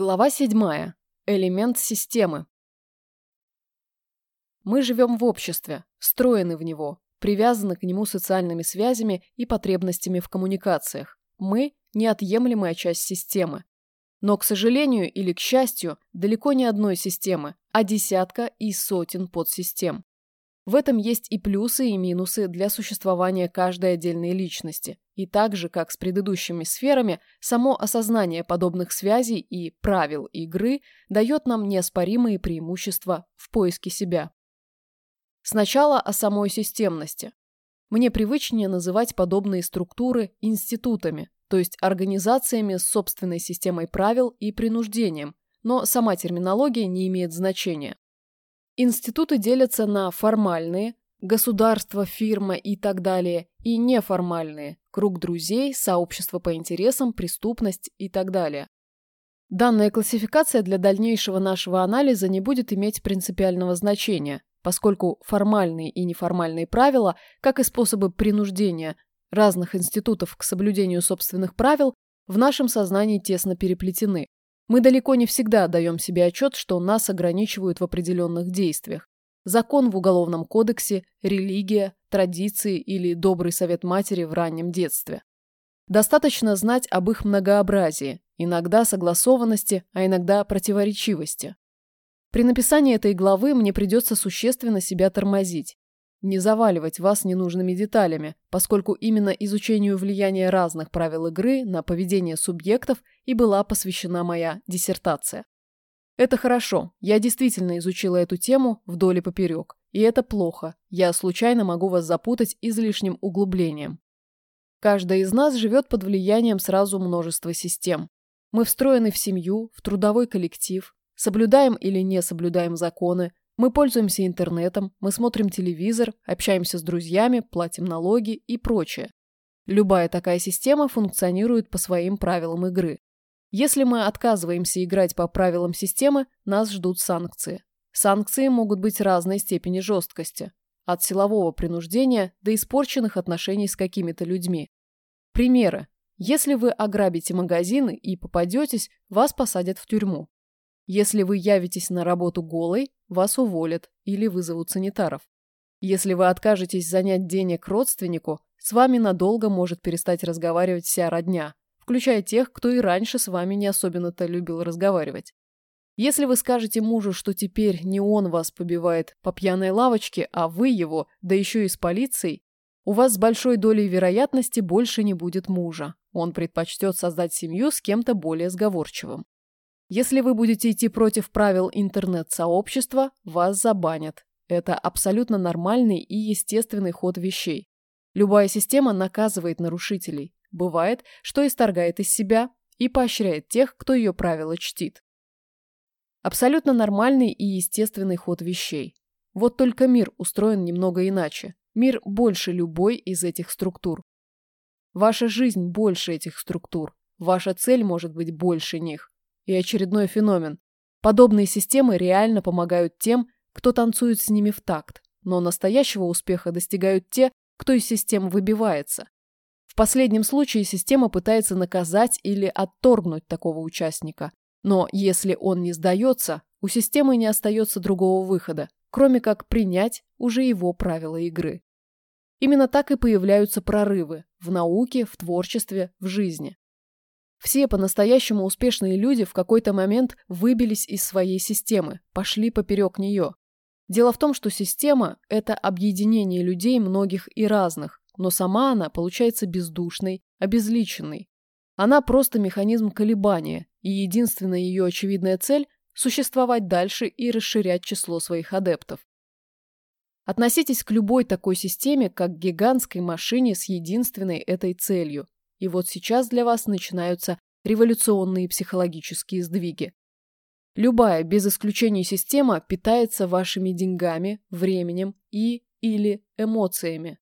Глава 7. Элемент системы. Мы живем в обществе, встроены в него, привязаны к нему социальными связями и потребностями в коммуникациях. Мы – неотъемлемая часть системы. Но, к сожалению или к счастью, далеко не одной системы, а десятка и сотен подсистем. В этом есть и плюсы, и минусы для существования каждой отдельной личности. И так же, как с предыдущими сферами, само осознание подобных связей и правил игры дает нам неоспоримые преимущества в поиске себя. Сначала о самой системности. Мне привычнее называть подобные структуры институтами, то есть организациями с собственной системой правил и принуждением, но сама терминология не имеет значения. Институты делятся на формальные – государство, фирма и так далее, и неформальные – круг друзей, сообщество по интересам, преступность и так далее. Данная классификация для дальнейшего нашего анализа не будет иметь принципиального значения, поскольку формальные и неформальные правила, как и способы принуждения разных институтов к соблюдению собственных правил, в нашем сознании тесно переплетены. Мы далеко не всегда даем себе отчет, что нас ограничивают в определенных действиях. Закон в Уголовном кодексе, религия, традиции или добрый совет матери в раннем детстве. Достаточно знать об их многообразии, иногда согласованности, а иногда противоречивости. При написании этой главы мне придется существенно себя тормозить не заваливать вас ненужными деталями, поскольку именно изучению влияния разных правил игры на поведение субъектов и была посвящена моя диссертация. Это хорошо, я действительно изучила эту тему вдоль и поперек, и это плохо, я случайно могу вас запутать излишним углублением. Каждая из нас живет под влиянием сразу множества систем. Мы встроены в семью, в трудовой коллектив, соблюдаем или не соблюдаем законы, мы пользуемся интернетом, мы смотрим телевизор, общаемся с друзьями, платим налоги и прочее. Любая такая система функционирует по своим правилам игры. Если мы отказываемся играть по правилам системы, нас ждут санкции. Санкции могут быть разной степени жесткости. От силового принуждения до испорченных отношений с какими-то людьми. Примеры. Если вы ограбите магазины и попадетесь, вас посадят в тюрьму. Если вы явитесь на работу голой, вас уволят или вызовут санитаров. Если вы откажетесь занять денег родственнику, с вами надолго может перестать разговаривать вся родня, включая тех, кто и раньше с вами не особенно-то любил разговаривать. Если вы скажете мужу, что теперь не он вас побивает по пьяной лавочке, а вы его, да еще и с полицией, у вас с большой долей вероятности больше не будет мужа. Он предпочтет создать семью с кем-то более сговорчивым. Если вы будете идти против правил интернет-сообщества, вас забанят. Это абсолютно нормальный и естественный ход вещей. Любая система наказывает нарушителей. Бывает, что исторгает из себя и поощряет тех, кто ее правила чтит. Абсолютно нормальный и естественный ход вещей. Вот только мир устроен немного иначе. Мир больше любой из этих структур. Ваша жизнь больше этих структур. Ваша цель может быть больше них. И очередной феномен. Подобные системы реально помогают тем, кто танцует с ними в такт, но настоящего успеха достигают те, кто из систем выбивается. Последнем случае система пытается наказать или отторгнуть такого участника. Но если он не сдается, у системы не остается другого выхода, кроме как принять уже его правила игры. Именно так и появляются прорывы в науке, в творчестве, в жизни. Все по-настоящему успешные люди в какой-то момент выбились из своей системы, пошли поперек нее. Дело в том, что система – это объединение людей многих и разных, но сама она получается бездушной, обезличенной. Она просто механизм колебания, и единственная ее очевидная цель – существовать дальше и расширять число своих адептов. Относитесь к любой такой системе как к гигантской машине с единственной этой целью и вот сейчас для вас начинаются революционные психологические сдвиги. Любая, без исключения система, питается вашими деньгами, временем и или эмоциями.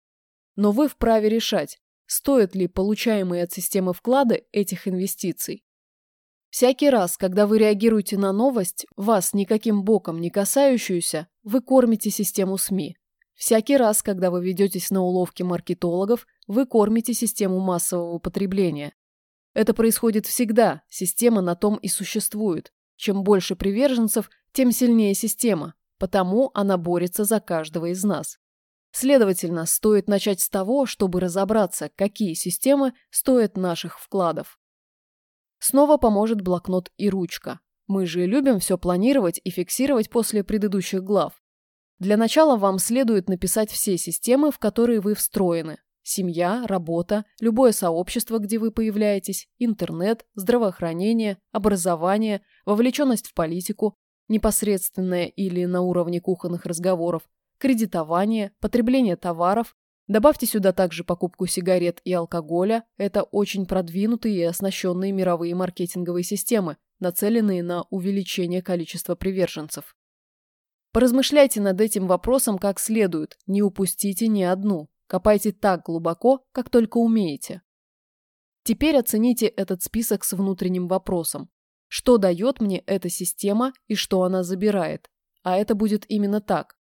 Но вы вправе решать, стоят ли получаемые от системы вклады этих инвестиций. Всякий раз, когда вы реагируете на новость, вас никаким боком не касающуюся, вы кормите систему СМИ. Всякий раз, когда вы ведетесь на уловки маркетологов, вы кормите систему массового потребления. Это происходит всегда, система на том и существует. Чем больше приверженцев, тем сильнее система, потому она борется за каждого из нас. Следовательно, стоит начать с того, чтобы разобраться, какие системы стоят наших вкладов. Снова поможет блокнот и ручка. Мы же любим все планировать и фиксировать после предыдущих глав. Для начала вам следует написать все системы, в которые вы встроены. Семья, работа, любое сообщество, где вы появляетесь, интернет, здравоохранение, образование, вовлеченность в политику, непосредственное или на уровне кухонных разговоров, кредитование, потребление товаров. Добавьте сюда также покупку сигарет и алкоголя. Это очень продвинутые и оснащенные мировые маркетинговые системы, нацеленные на увеличение количества приверженцев. Поразмышляйте над этим вопросом как следует, не упустите ни одну. Копайте так глубоко, как только умеете. Теперь оцените этот список с внутренним вопросом. Что дает мне эта система и что она забирает? А это будет именно так.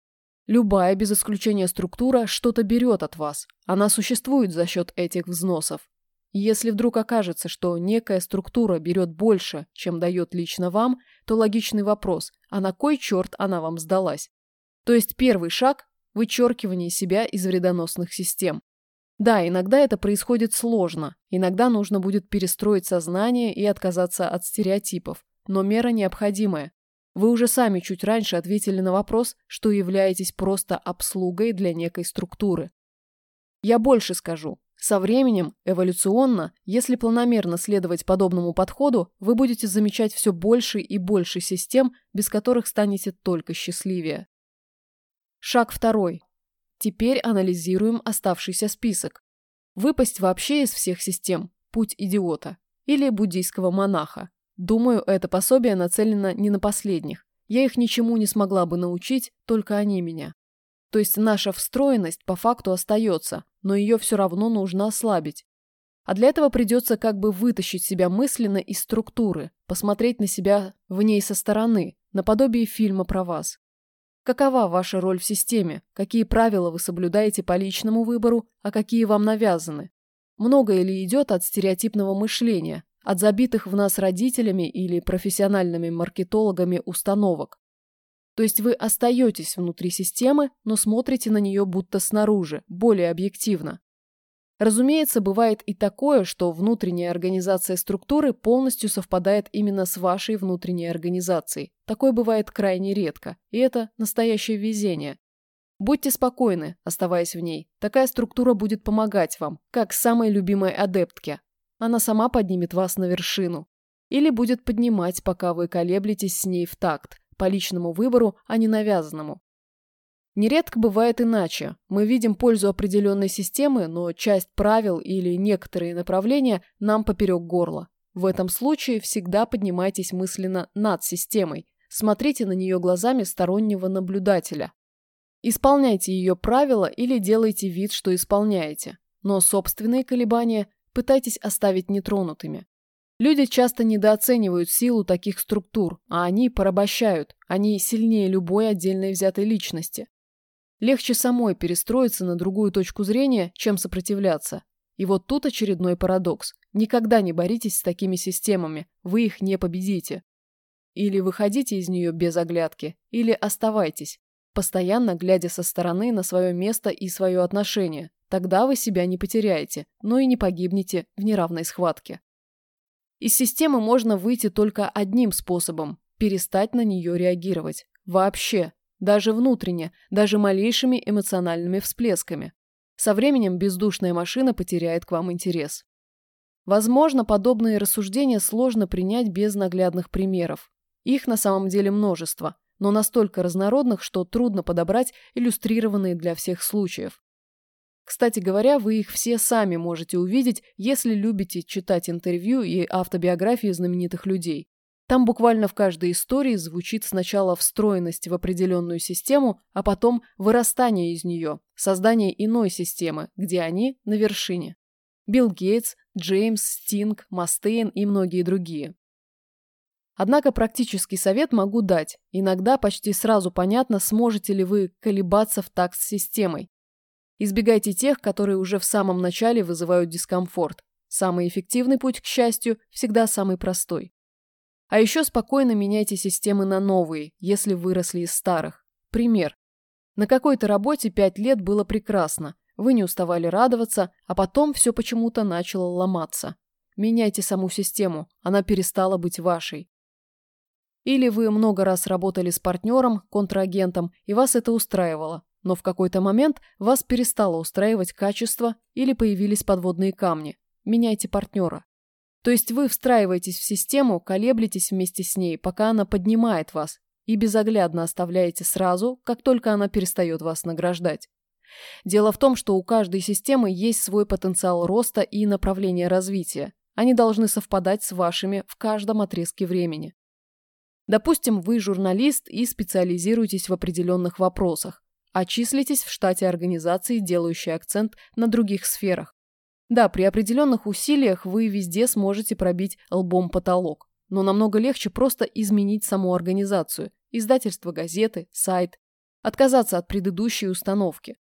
Любая, без исключения структура, что-то берет от вас. Она существует за счет этих взносов. Если вдруг окажется, что некая структура берет больше, чем дает лично вам, то логичный вопрос, а на кой черт она вам сдалась? То есть первый шаг – вычеркивание себя из вредоносных систем. Да, иногда это происходит сложно, иногда нужно будет перестроить сознание и отказаться от стереотипов, но мера необходимая. Вы уже сами чуть раньше ответили на вопрос, что являетесь просто обслугой для некой структуры. Я больше скажу. Со временем, эволюционно, если планомерно следовать подобному подходу, вы будете замечать все больше и больше систем, без которых станете только счастливее. Шаг второй. Теперь анализируем оставшийся список. Выпасть вообще из всех систем – путь идиота или буддийского монаха. Думаю, это пособие нацелено не на последних. Я их ничему не смогла бы научить, только они меня. То есть наша встроенность по факту остается, но ее все равно нужно ослабить. А для этого придется как бы вытащить себя мысленно из структуры, посмотреть на себя в ней со стороны, наподобие фильма про вас. Какова ваша роль в системе? Какие правила вы соблюдаете по личному выбору, а какие вам навязаны? Многое ли идет от стереотипного мышления, от забитых в нас родителями или профессиональными маркетологами установок? То есть вы остаетесь внутри системы, но смотрите на нее будто снаружи, более объективно. Разумеется, бывает и такое, что внутренняя организация структуры полностью совпадает именно с вашей внутренней организацией. Такое бывает крайне редко, и это настоящее везение. Будьте спокойны, оставаясь в ней. Такая структура будет помогать вам, как самой любимой адептке. Она сама поднимет вас на вершину. Или будет поднимать, пока вы колеблетесь с ней в такт, по личному выбору, а не навязанному. Нередко бывает иначе. Мы видим пользу определенной системы, но часть правил или некоторые направления нам поперек горла. В этом случае всегда поднимайтесь мысленно над системой. Смотрите на нее глазами стороннего наблюдателя. Исполняйте ее правила или делайте вид, что исполняете. Но собственные колебания пытайтесь оставить нетронутыми. Люди часто недооценивают силу таких структур, а они порабощают, они сильнее любой отдельной взятой личности. Легче самой перестроиться на другую точку зрения, чем сопротивляться. И вот тут очередной парадокс. Никогда не боритесь с такими системами, вы их не победите. Или выходите из нее без оглядки, или оставайтесь, постоянно глядя со стороны на свое место и свое отношение. Тогда вы себя не потеряете, но и не погибнете в неравной схватке. Из системы можно выйти только одним способом – перестать на нее реагировать. Вообще даже внутренне, даже малейшими эмоциональными всплесками. Со временем бездушная машина потеряет к вам интерес. Возможно, подобные рассуждения сложно принять без наглядных примеров. Их на самом деле множество, но настолько разнородных, что трудно подобрать иллюстрированные для всех случаев. Кстати говоря, вы их все сами можете увидеть, если любите читать интервью и автобиографии знаменитых людей. Там буквально в каждой истории звучит сначала встроенность в определенную систему, а потом вырастание из нее, создание иной системы, где они на вершине. Билл Гейтс, Джеймс, Стинг, Мастейн и многие другие. Однако практический совет могу дать. Иногда почти сразу понятно, сможете ли вы колебаться в такт с системой. Избегайте тех, которые уже в самом начале вызывают дискомфорт. Самый эффективный путь к счастью всегда самый простой. А еще спокойно меняйте системы на новые, если выросли из старых. Пример. На какой-то работе пять лет было прекрасно, вы не уставали радоваться, а потом все почему-то начало ломаться. Меняйте саму систему, она перестала быть вашей. Или вы много раз работали с партнером, контрагентом, и вас это устраивало, но в какой-то момент вас перестало устраивать качество или появились подводные камни. Меняйте партнера. То есть вы встраиваетесь в систему, колеблетесь вместе с ней, пока она поднимает вас, и безоглядно оставляете сразу, как только она перестает вас награждать. Дело в том, что у каждой системы есть свой потенциал роста и направление развития. Они должны совпадать с вашими в каждом отрезке времени. Допустим, вы журналист и специализируетесь в определенных вопросах, а в штате организации, делающей акцент на других сферах. Да, при определенных усилиях вы везде сможете пробить лбом потолок, но намного легче просто изменить саму организацию, издательство газеты, сайт, отказаться от предыдущей установки.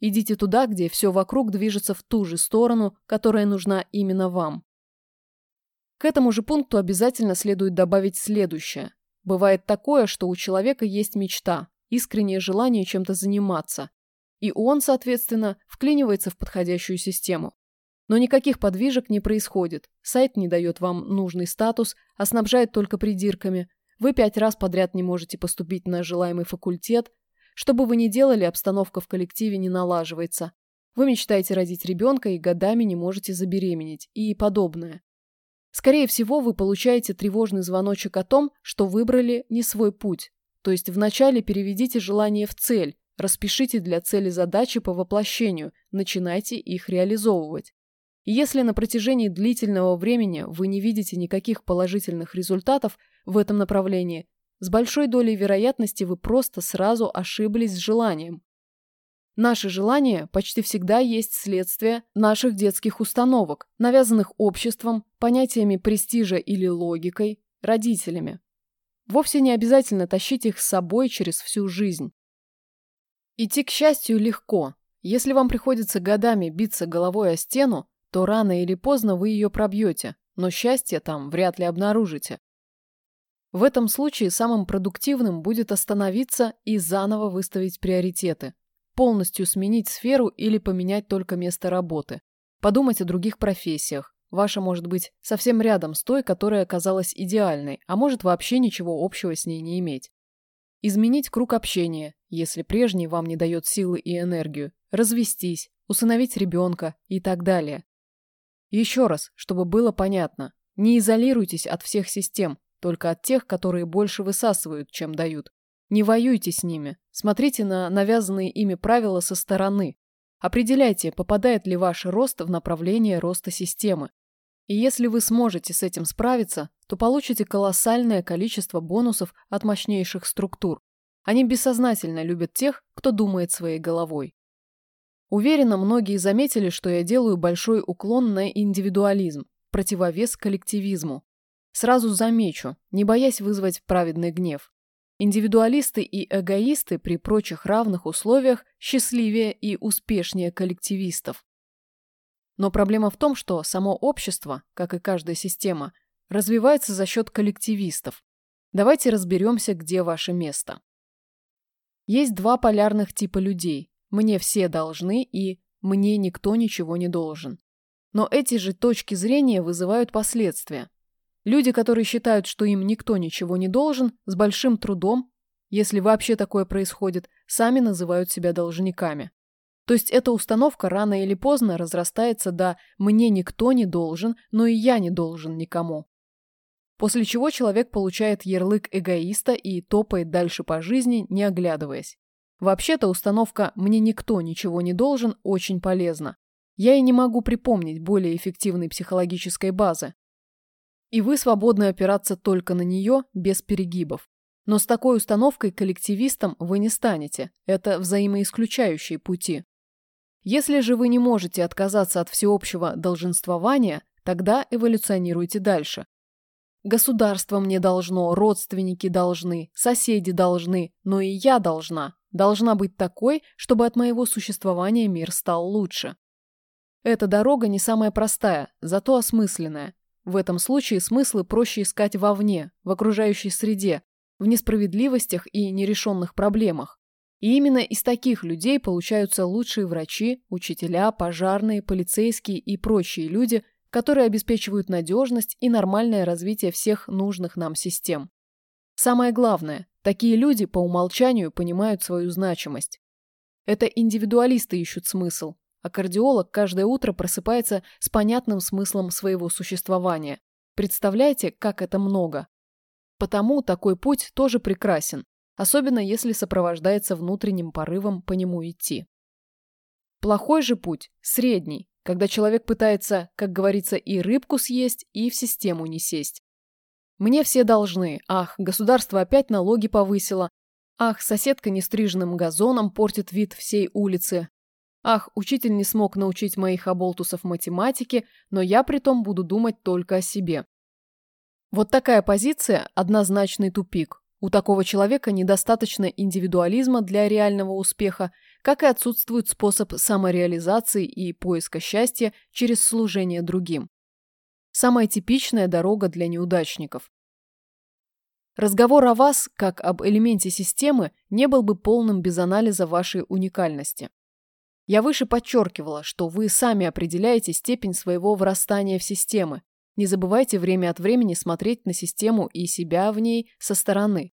Идите туда, где все вокруг движется в ту же сторону, которая нужна именно вам. К этому же пункту обязательно следует добавить следующее. Бывает такое, что у человека есть мечта, искреннее желание чем-то заниматься, и он, соответственно, вклинивается в подходящую систему. Но никаких подвижек не происходит, сайт не дает вам нужный статус, а снабжает только придирками, вы пять раз подряд не можете поступить на желаемый факультет, что бы вы ни делали, обстановка в коллективе не налаживается. Вы мечтаете родить ребенка и годами не можете забеременеть и подобное. Скорее всего, вы получаете тревожный звоночек о том, что выбрали не свой путь. То есть вначале переведите желание в цель, распишите для цели задачи по воплощению, начинайте их реализовывать. Если на протяжении длительного времени вы не видите никаких положительных результатов в этом направлении, с большой долей вероятности вы просто сразу ошиблись с желанием. Наши желания почти всегда есть следствие наших детских установок, навязанных обществом, понятиями престижа или логикой, родителями. Вовсе не обязательно тащить их с собой через всю жизнь. Идти к счастью легко. Если вам приходится годами биться головой о стену, то рано или поздно вы ее пробьете, но счастье там вряд ли обнаружите. В этом случае самым продуктивным будет остановиться и заново выставить приоритеты – полностью сменить сферу или поменять только место работы. Подумать о других профессиях. Ваша может быть совсем рядом с той, которая оказалась идеальной, а может вообще ничего общего с ней не иметь. Изменить круг общения, если прежний вам не дает силы и энергию, развестись, усыновить ребенка и так далее. Еще раз, чтобы было понятно, не изолируйтесь от всех систем, только от тех, которые больше высасывают, чем дают. Не воюйте с ними, смотрите на навязанные ими правила со стороны. Определяйте, попадает ли ваш рост в направление роста системы. И если вы сможете с этим справиться, то получите колоссальное количество бонусов от мощнейших структур. Они бессознательно любят тех, кто думает своей головой. Уверена, многие заметили, что я делаю большой уклон на индивидуализм, противовес коллективизму. Сразу замечу, не боясь вызвать праведный гнев. Индивидуалисты и эгоисты при прочих равных условиях счастливее и успешнее коллективистов. Но проблема в том, что само общество, как и каждая система, развивается за счет коллективистов. Давайте разберемся, где ваше место. Есть два полярных типа людей. Мне все должны и мне никто ничего не должен. Но эти же точки зрения вызывают последствия. Люди, которые считают, что им никто ничего не должен, с большим трудом, если вообще такое происходит, сами называют себя должниками. То есть эта установка рано или поздно разрастается до «мне никто не должен, но и я не должен никому». После чего человек получает ярлык эгоиста и топает дальше по жизни, не оглядываясь. Вообще-то установка «мне никто ничего не должен» очень полезна. Я и не могу припомнить более эффективной психологической базы, и вы свободны опираться только на нее без перегибов. Но с такой установкой коллективистом вы не станете. Это взаимоисключающие пути. Если же вы не можете отказаться от всеобщего долженствования, тогда эволюционируйте дальше. Государство мне должно, родственники должны, соседи должны, но и я должна. Должна быть такой, чтобы от моего существования мир стал лучше. Эта дорога не самая простая, зато осмысленная. В этом случае смыслы проще искать вовне, в окружающей среде, в несправедливостях и нерешенных проблемах. И именно из таких людей получаются лучшие врачи, учителя, пожарные, полицейские и прочие люди, которые обеспечивают надежность и нормальное развитие всех нужных нам систем. Самое главное, такие люди по умолчанию понимают свою значимость. Это индивидуалисты ищут смысл, а кардиолог каждое утро просыпается с понятным смыслом своего существования. Представляете, как это много? Потому такой путь тоже прекрасен, особенно если сопровождается внутренним порывом по нему идти. Плохой же путь – средний, когда человек пытается, как говорится, и рыбку съесть, и в систему не сесть. Мне все должны. Ах, государство опять налоги повысило. Ах, соседка нестриженным газоном портит вид всей улицы. Ах, учитель не смог научить моих оболтусов математике, но я при том буду думать только о себе. Вот такая позиция – однозначный тупик. У такого человека недостаточно индивидуализма для реального успеха, как и отсутствует способ самореализации и поиска счастья через служение другим. Самая типичная дорога для неудачников. Разговор о вас, как об элементе системы, не был бы полным без анализа вашей уникальности. Я выше подчеркивала, что вы сами определяете степень своего врастания в системы, не забывайте время от времени смотреть на систему и себя в ней со стороны.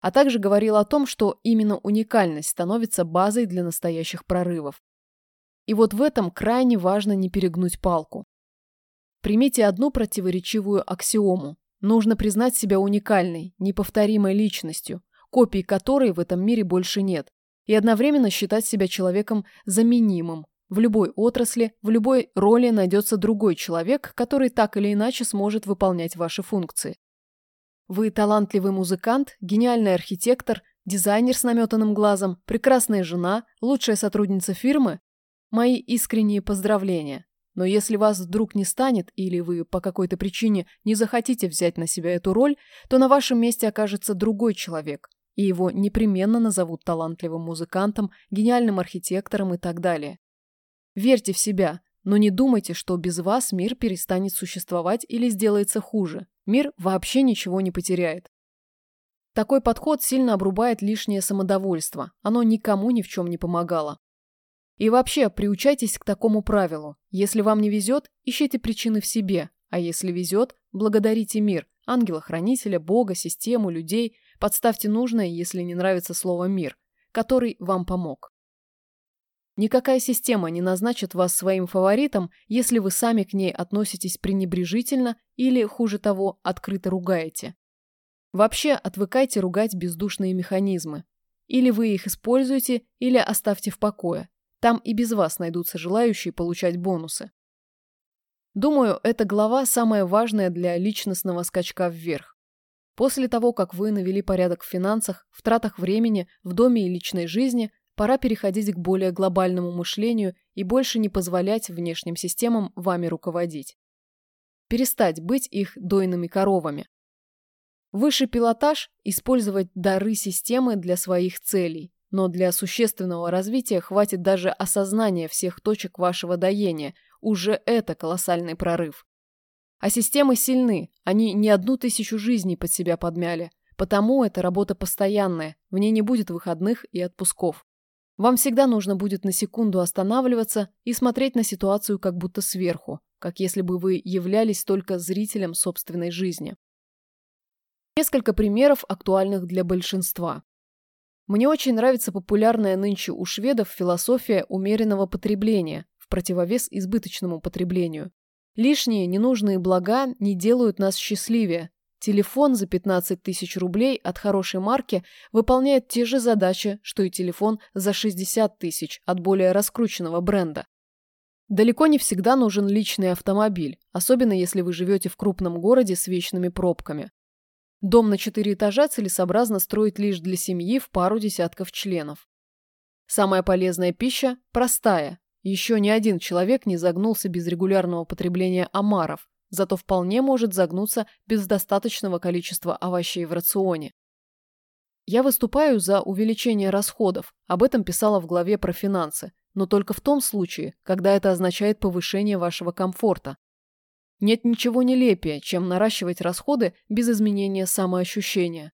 А также говорил о том, что именно уникальность становится базой для настоящих прорывов. И вот в этом крайне важно не перегнуть палку. Примите одну противоречивую аксиому. Нужно признать себя уникальной, неповторимой личностью, копий которой в этом мире больше нет, и одновременно считать себя человеком заменимым, в любой отрасли, в любой роли найдется другой человек, который так или иначе сможет выполнять ваши функции. Вы талантливый музыкант, гениальный архитектор, дизайнер с наметанным глазом, прекрасная жена, лучшая сотрудница фирмы? Мои искренние поздравления. Но если вас вдруг не станет или вы по какой-то причине не захотите взять на себя эту роль, то на вашем месте окажется другой человек, и его непременно назовут талантливым музыкантом, гениальным архитектором и так далее. Верьте в себя, но не думайте, что без вас мир перестанет существовать или сделается хуже. Мир вообще ничего не потеряет. Такой подход сильно обрубает лишнее самодовольство. Оно никому ни в чем не помогало. И вообще, приучайтесь к такому правилу. Если вам не везет, ищите причины в себе. А если везет, благодарите мир, ангела-хранителя, Бога, систему, людей. Подставьте нужное, если не нравится слово «мир», который вам помог. Никакая система не назначит вас своим фаворитом, если вы сами к ней относитесь пренебрежительно или, хуже того, открыто ругаете. Вообще, отвыкайте ругать бездушные механизмы. Или вы их используете, или оставьте в покое. Там и без вас найдутся желающие получать бонусы. Думаю, эта глава самая важная для личностного скачка вверх. После того, как вы навели порядок в финансах, в тратах времени, в доме и личной жизни, Пора переходить к более глобальному мышлению и больше не позволять внешним системам вами руководить. Перестать быть их дойными коровами. Высший пилотаж – использовать дары системы для своих целей, но для существенного развития хватит даже осознания всех точек вашего доения, уже это колоссальный прорыв. А системы сильны, они не одну тысячу жизней под себя подмяли, потому это работа постоянная, в ней не будет выходных и отпусков. Вам всегда нужно будет на секунду останавливаться и смотреть на ситуацию как будто сверху, как если бы вы являлись только зрителем собственной жизни. Несколько примеров, актуальных для большинства. Мне очень нравится популярная нынче у шведов философия умеренного потребления в противовес избыточному потреблению. Лишние ненужные блага не делают нас счастливее, Телефон за 15 тысяч рублей от хорошей марки выполняет те же задачи, что и телефон за 60 тысяч от более раскрученного бренда. Далеко не всегда нужен личный автомобиль, особенно если вы живете в крупном городе с вечными пробками. Дом на 4 этажа целесообразно строить лишь для семьи в пару десятков членов. Самая полезная пища – простая. Еще ни один человек не загнулся без регулярного потребления омаров, зато вполне может загнуться без достаточного количества овощей в рационе. Я выступаю за увеличение расходов, об этом писала в главе про финансы, но только в том случае, когда это означает повышение вашего комфорта. Нет ничего нелепее, чем наращивать расходы без изменения самоощущения.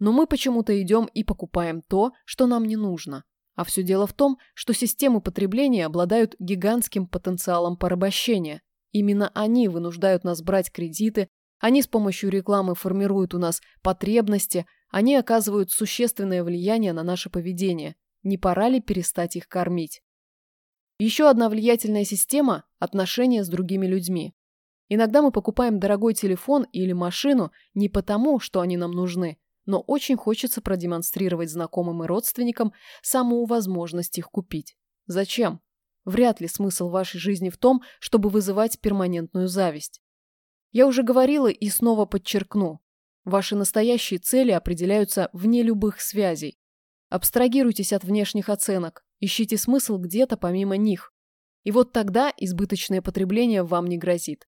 Но мы почему-то идем и покупаем то, что нам не нужно. А все дело в том, что системы потребления обладают гигантским потенциалом порабощения. Именно они вынуждают нас брать кредиты, они с помощью рекламы формируют у нас потребности, они оказывают существенное влияние на наше поведение. Не пора ли перестать их кормить? Еще одна влиятельная система – отношения с другими людьми. Иногда мы покупаем дорогой телефон или машину не потому, что они нам нужны, но очень хочется продемонстрировать знакомым и родственникам самую возможность их купить. Зачем? Вряд ли смысл вашей жизни в том, чтобы вызывать перманентную зависть. Я уже говорила и снова подчеркну. Ваши настоящие цели определяются вне любых связей. Абстрагируйтесь от внешних оценок, ищите смысл где-то помимо них. И вот тогда избыточное потребление вам не грозит.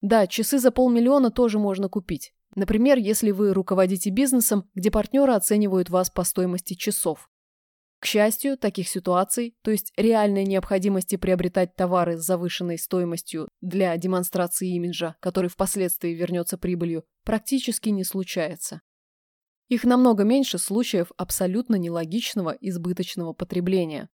Да, часы за полмиллиона тоже можно купить. Например, если вы руководите бизнесом, где партнеры оценивают вас по стоимости часов. К счастью, таких ситуаций, то есть реальной необходимости приобретать товары с завышенной стоимостью для демонстрации имиджа, который впоследствии вернется прибылью, практически не случается. Их намного меньше случаев абсолютно нелогичного избыточного потребления.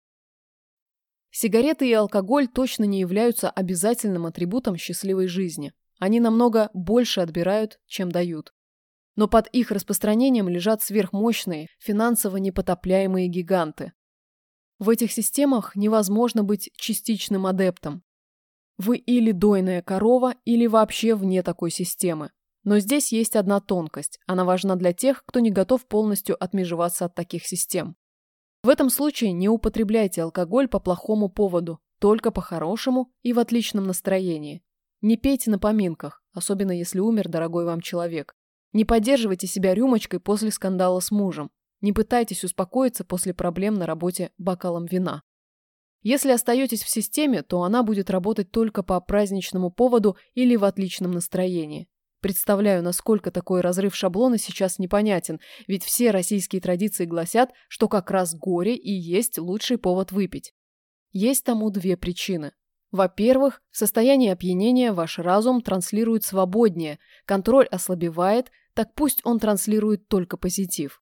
Сигареты и алкоголь точно не являются обязательным атрибутом счастливой жизни. Они намного больше отбирают, чем дают но под их распространением лежат сверхмощные, финансово непотопляемые гиганты. В этих системах невозможно быть частичным адептом. Вы или дойная корова, или вообще вне такой системы. Но здесь есть одна тонкость. Она важна для тех, кто не готов полностью отмежеваться от таких систем. В этом случае не употребляйте алкоголь по плохому поводу, только по хорошему и в отличном настроении. Не пейте на поминках, особенно если умер дорогой вам человек. Не поддерживайте себя рюмочкой после скандала с мужем. Не пытайтесь успокоиться после проблем на работе бокалом вина. Если остаетесь в системе, то она будет работать только по праздничному поводу или в отличном настроении. Представляю, насколько такой разрыв шаблона сейчас непонятен, ведь все российские традиции гласят, что как раз горе и есть лучший повод выпить. Есть тому две причины. Во-первых, в состоянии опьянения ваш разум транслирует свободнее, контроль ослабевает, так пусть он транслирует только позитив.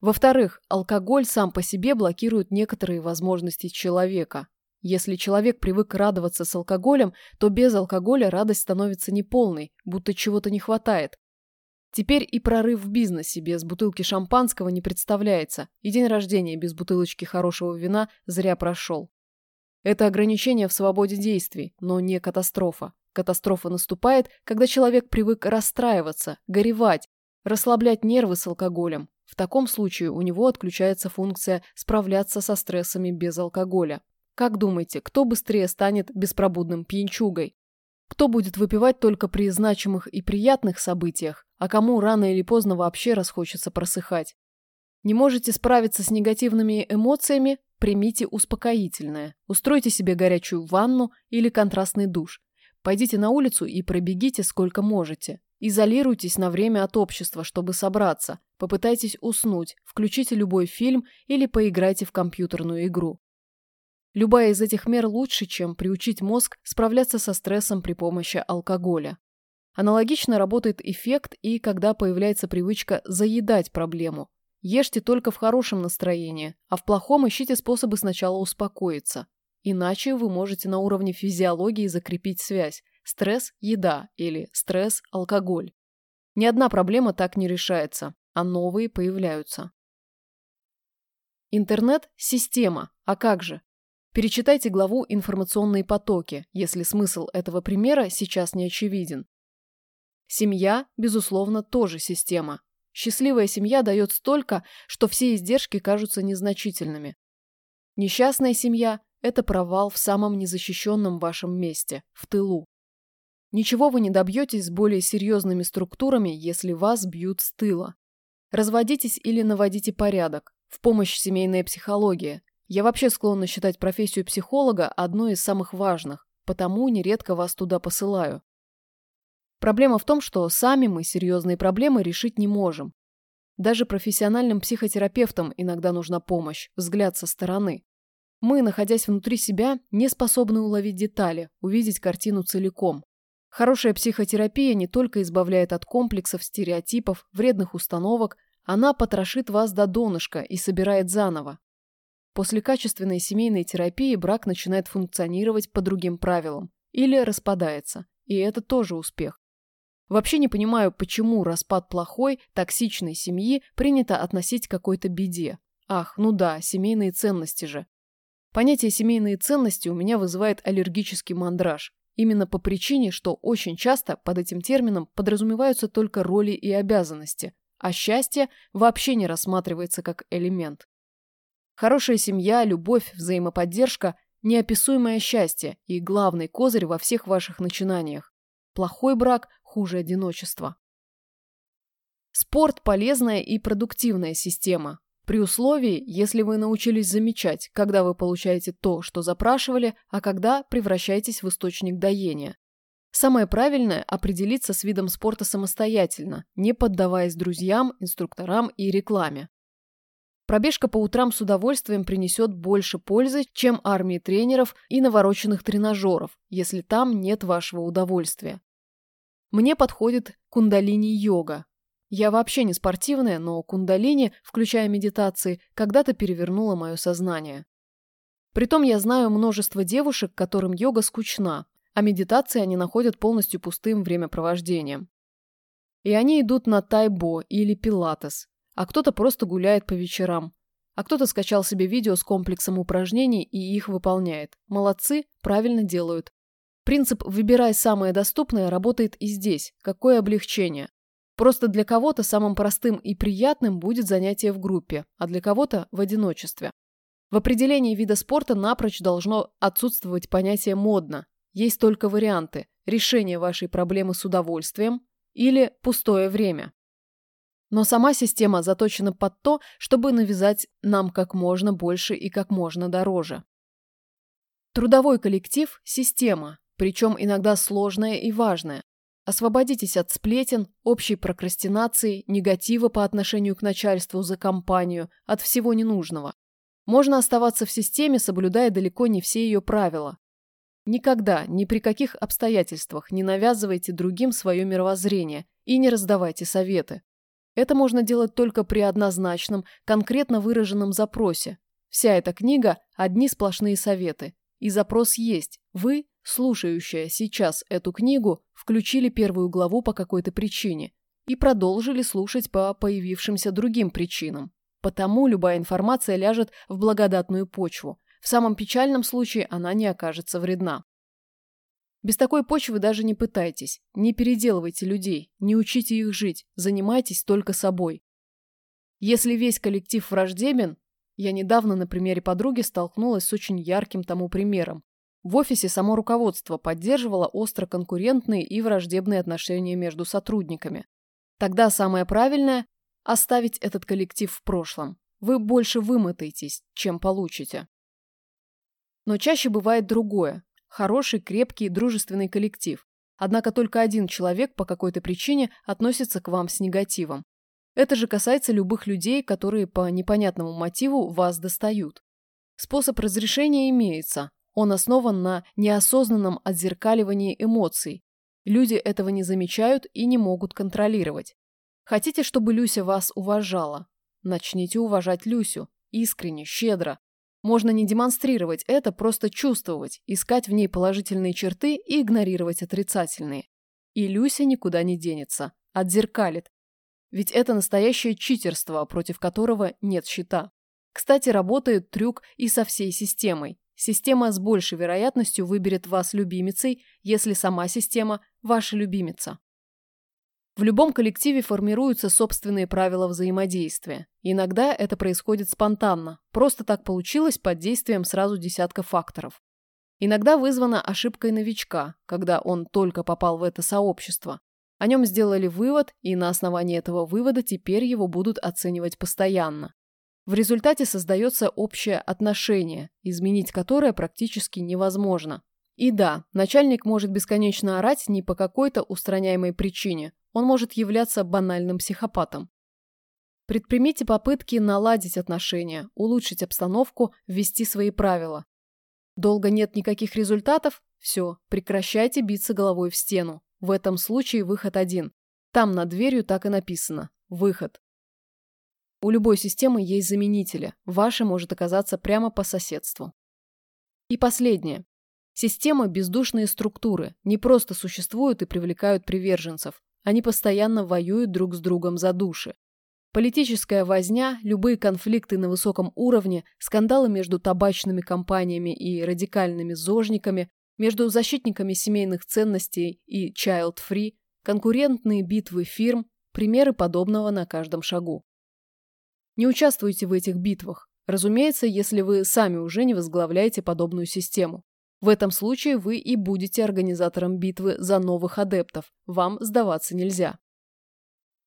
Во-вторых, алкоголь сам по себе блокирует некоторые возможности человека. Если человек привык радоваться с алкоголем, то без алкоголя радость становится неполной, будто чего-то не хватает. Теперь и прорыв в бизнесе без бутылки шампанского не представляется, и день рождения без бутылочки хорошего вина зря прошел. Это ограничение в свободе действий, но не катастрофа. Катастрофа наступает, когда человек привык расстраиваться, горевать, расслаблять нервы с алкоголем. В таком случае у него отключается функция справляться со стрессами без алкоголя. Как думаете, кто быстрее станет беспробудным пьянчугой? Кто будет выпивать только при значимых и приятных событиях, а кому рано или поздно вообще расхочется просыхать? Не можете справиться с негативными эмоциями? Примите успокоительное. Устройте себе горячую ванну или контрастный душ. Пойдите на улицу и пробегите сколько можете. Изолируйтесь на время от общества, чтобы собраться. Попытайтесь уснуть, включите любой фильм или поиграйте в компьютерную игру. Любая из этих мер лучше, чем приучить мозг справляться со стрессом при помощи алкоголя. Аналогично работает эффект и когда появляется привычка заедать проблему. Ешьте только в хорошем настроении, а в плохом ищите способы сначала успокоиться. Иначе вы можете на уровне физиологии закрепить связь стресс – еда или стресс – алкоголь. Ни одна проблема так не решается, а новые появляются. Интернет – система, а как же? Перечитайте главу «Информационные потоки», если смысл этого примера сейчас не очевиден. Семья, безусловно, тоже система. Счастливая семья дает столько, что все издержки кажутся незначительными. Несчастная семья это провал в самом незащищенном вашем месте, в тылу. Ничего вы не добьетесь с более серьезными структурами, если вас бьют с тыла. Разводитесь или наводите порядок. В помощь семейная психология. Я вообще склонна считать профессию психолога одной из самых важных, потому нередко вас туда посылаю. Проблема в том, что сами мы серьезные проблемы решить не можем. Даже профессиональным психотерапевтам иногда нужна помощь, взгляд со стороны. Мы, находясь внутри себя, не способны уловить детали, увидеть картину целиком. Хорошая психотерапия не только избавляет от комплексов, стереотипов, вредных установок, она потрошит вас до донышка и собирает заново. После качественной семейной терапии брак начинает функционировать по другим правилам или распадается, и это тоже успех. Вообще не понимаю, почему распад плохой, токсичной семьи принято относить к какой-то беде. Ах, ну да, семейные ценности же. Понятие «семейные ценности» у меня вызывает аллергический мандраж. Именно по причине, что очень часто под этим термином подразумеваются только роли и обязанности, а счастье вообще не рассматривается как элемент. Хорошая семья, любовь, взаимоподдержка – неописуемое счастье и главный козырь во всех ваших начинаниях. Плохой брак хуже одиночества. Спорт – полезная и продуктивная система. При условии, если вы научились замечать, когда вы получаете то, что запрашивали, а когда превращаетесь в источник доения. Самое правильное – определиться с видом спорта самостоятельно, не поддаваясь друзьям, инструкторам и рекламе. Пробежка по утрам с удовольствием принесет больше пользы, чем армии тренеров и навороченных тренажеров, если там нет вашего удовольствия. Мне подходит кундалини-йога. Я вообще не спортивная, но кундалини, включая медитации, когда-то перевернула мое сознание. Притом я знаю множество девушек, которым йога скучна, а медитации они находят полностью пустым времяпровождением. И они идут на тайбо или пилатес, а кто-то просто гуляет по вечерам, а кто-то скачал себе видео с комплексом упражнений и их выполняет. Молодцы, правильно делают. Принцип «выбирай самое доступное» работает и здесь. Какое облегчение. Просто для кого-то самым простым и приятным будет занятие в группе, а для кого-то в одиночестве. В определении вида спорта напрочь должно отсутствовать понятие «модно». Есть только варианты – решение вашей проблемы с удовольствием или пустое время. Но сама система заточена под то, чтобы навязать нам как можно больше и как можно дороже. Трудовой коллектив – система, причем иногда сложная и важная. Освободитесь от сплетен, общей прокрастинации, негатива по отношению к начальству за компанию, от всего ненужного. Можно оставаться в системе, соблюдая далеко не все ее правила. Никогда, ни при каких обстоятельствах не навязывайте другим свое мировоззрение и не раздавайте советы. Это можно делать только при однозначном, конкретно выраженном запросе. Вся эта книга – одни сплошные советы. И запрос есть. Вы слушающая сейчас эту книгу, включили первую главу по какой-то причине и продолжили слушать по появившимся другим причинам. Потому любая информация ляжет в благодатную почву. В самом печальном случае она не окажется вредна. Без такой почвы даже не пытайтесь, не переделывайте людей, не учите их жить, занимайтесь только собой. Если весь коллектив враждебен, я недавно на примере подруги столкнулась с очень ярким тому примером. В офисе само руководство поддерживало остро конкурентные и враждебные отношения между сотрудниками. Тогда самое правильное – оставить этот коллектив в прошлом. Вы больше вымотаетесь, чем получите. Но чаще бывает другое. Хороший, крепкий, дружественный коллектив. Однако только один человек по какой-то причине относится к вам с негативом. Это же касается любых людей, которые по непонятному мотиву вас достают. Способ разрешения имеется, он основан на неосознанном отзеркаливании эмоций. Люди этого не замечают и не могут контролировать. Хотите, чтобы Люся вас уважала? Начните уважать Люсю. Искренне, щедро. Можно не демонстрировать это, просто чувствовать, искать в ней положительные черты и игнорировать отрицательные. И Люся никуда не денется. Отзеркалит. Ведь это настоящее читерство, против которого нет щита. Кстати, работает трюк и со всей системой. Система с большей вероятностью выберет вас любимицей, если сама система – ваша любимица. В любом коллективе формируются собственные правила взаимодействия. Иногда это происходит спонтанно, просто так получилось под действием сразу десятка факторов. Иногда вызвана ошибкой новичка, когда он только попал в это сообщество. О нем сделали вывод, и на основании этого вывода теперь его будут оценивать постоянно. В результате создается общее отношение, изменить которое практически невозможно. И да, начальник может бесконечно орать не по какой-то устраняемой причине, он может являться банальным психопатом. Предпримите попытки наладить отношения, улучшить обстановку, ввести свои правила. Долго нет никаких результатов? Все, прекращайте биться головой в стену. В этом случае выход один. Там над дверью так и написано «Выход». У любой системы есть заменители, ваша может оказаться прямо по соседству. И последнее. Системы – бездушные структуры, не просто существуют и привлекают приверженцев, они постоянно воюют друг с другом за души. Политическая возня, любые конфликты на высоком уровне, скандалы между табачными компаниями и радикальными зожниками, между защитниками семейных ценностей и child-free, конкурентные битвы фирм, примеры подобного на каждом шагу. Не участвуйте в этих битвах, разумеется, если вы сами уже не возглавляете подобную систему. В этом случае вы и будете организатором битвы за новых адептов, вам сдаваться нельзя.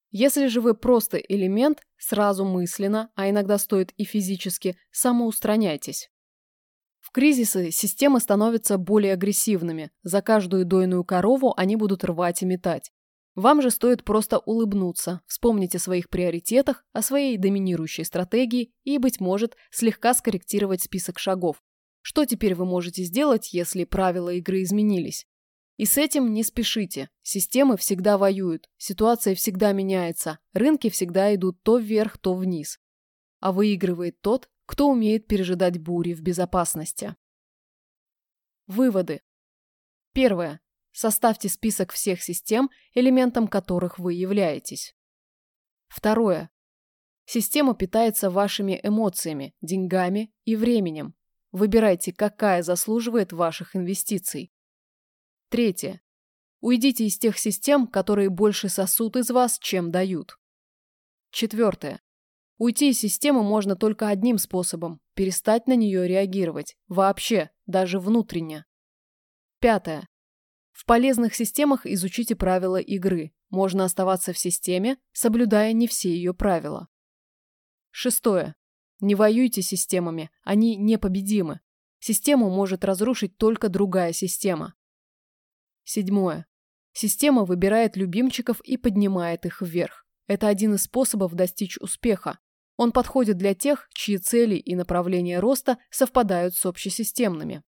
Если же вы просто элемент, сразу мысленно, а иногда стоит и физически, самоустраняйтесь. В кризисы системы становятся более агрессивными, за каждую дойную корову они будут рвать и метать. Вам же стоит просто улыбнуться, вспомнить о своих приоритетах, о своей доминирующей стратегии и, быть может, слегка скорректировать список шагов. Что теперь вы можете сделать, если правила игры изменились? И с этим не спешите. Системы всегда воюют, ситуация всегда меняется, рынки всегда идут то вверх, то вниз. А выигрывает тот, кто умеет пережидать бури в безопасности. Выводы. Первое. Составьте список всех систем, элементом которых вы являетесь. Второе. Система питается вашими эмоциями, деньгами и временем. Выбирайте, какая заслуживает ваших инвестиций. Третье. Уйдите из тех систем, которые больше сосут из вас, чем дают. Четвертое. Уйти из системы можно только одним способом – перестать на нее реагировать. Вообще, даже внутренне. Пятое. В полезных системах изучите правила игры. Можно оставаться в системе, соблюдая не все ее правила. Шестое. Не воюйте системами, они непобедимы. Систему может разрушить только другая система. Седьмое. Система выбирает любимчиков и поднимает их вверх. Это один из способов достичь успеха. Он подходит для тех, чьи цели и направления роста совпадают с общесистемными.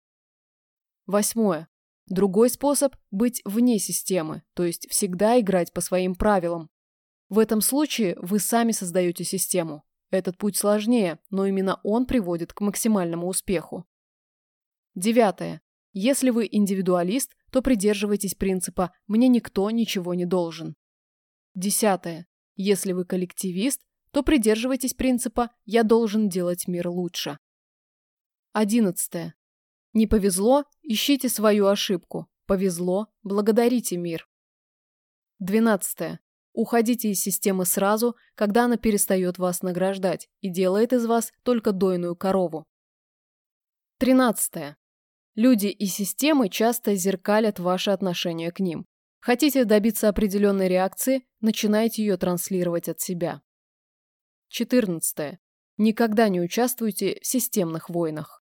Восьмое. Другой способ – быть вне системы, то есть всегда играть по своим правилам. В этом случае вы сами создаете систему. Этот путь сложнее, но именно он приводит к максимальному успеху. Девятое. Если вы индивидуалист, то придерживайтесь принципа «мне никто ничего не должен». Десятое. Если вы коллективист, то придерживайтесь принципа «я должен делать мир лучше». Одиннадцатое. Не повезло – ищите свою ошибку. Повезло – благодарите мир. Двенадцатое. Уходите из системы сразу, когда она перестает вас награждать и делает из вас только дойную корову. Тринадцатое. Люди и системы часто зеркалят ваше отношение к ним. Хотите добиться определенной реакции, начинайте ее транслировать от себя. Четырнадцатое. Никогда не участвуйте в системных войнах.